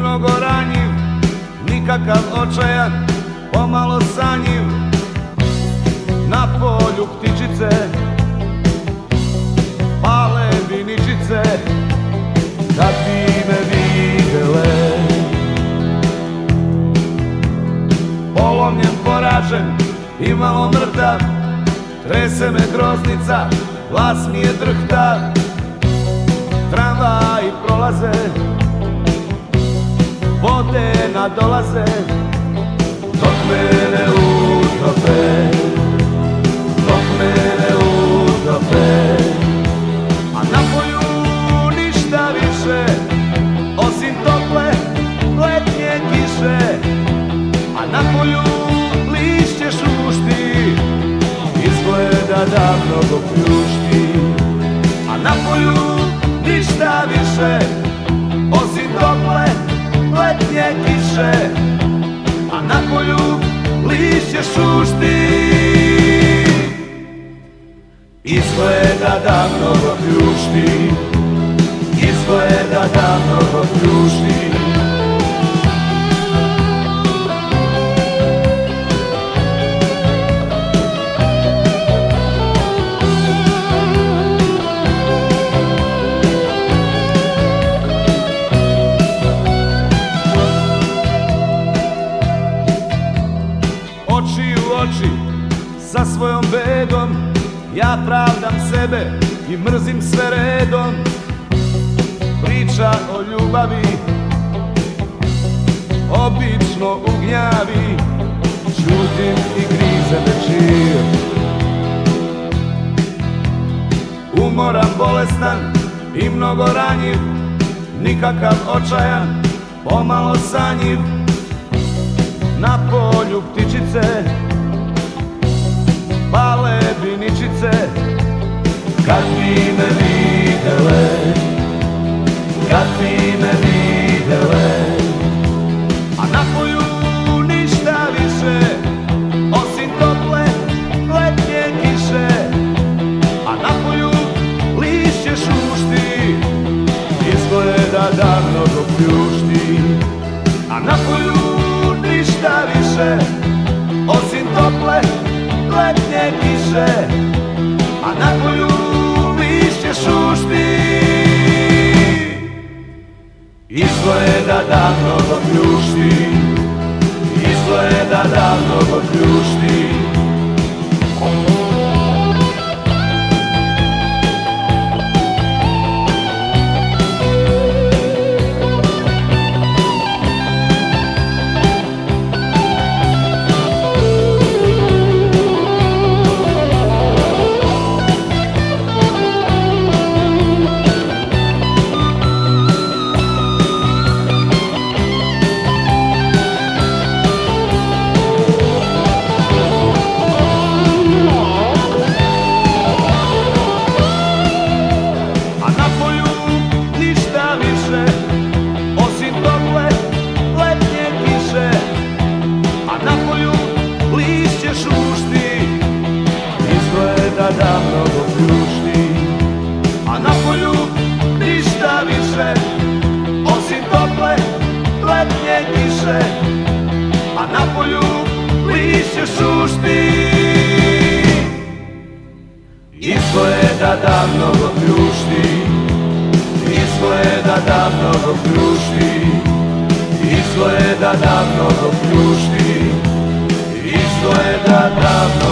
mnogo ranjiv Nikakav očajan, pomalo sanjiv. Na polju ptičice Pale viničice Kad bi me videle. Polomljen, poražen i malo mrtav Trese me groznica, glas mi je drhtav. Tramvaj prolaze Vode nadolaze Dok mene utope Dok mene utope A na polju ništa više Osim tople letnje kiše. A na polju lišće šušti Izgleda da mnogo pljušti. A na polju ništa više Osim tople letnje kiše A na polju lišće šušti. Izgleda da mnogo pljušti Izgleda da mnogo pljušti sa svojom bedom Ja pravdam sebe i mrzim sve redom. Priča o ljubavi Obično u gnjavi. Čutim i grize večir Umoran, bolestan i mnogo ranjiv. Nikakav očajan, pomalo sanjiv. Na polju ptičice Kad bi me videle Kad bi me videle. A na polju ništa više Osim tople letnje kiše. A na polju lišće šušti Izgleda da mnogo pljušti. A na polju ništa više Osim tople letnje kiše. A na polju Izgleda da mnogo pljušti Izgleda da mnogo pljušti Izgleda da mnogo pljušti A na polju ništa više Osim tople letnje kiše A na polju lišće šušti. Izgleda da mnogo pljušti Izgleda da mnogo pljušti Izgleda da mnogo pljušti Izgleda da mnogo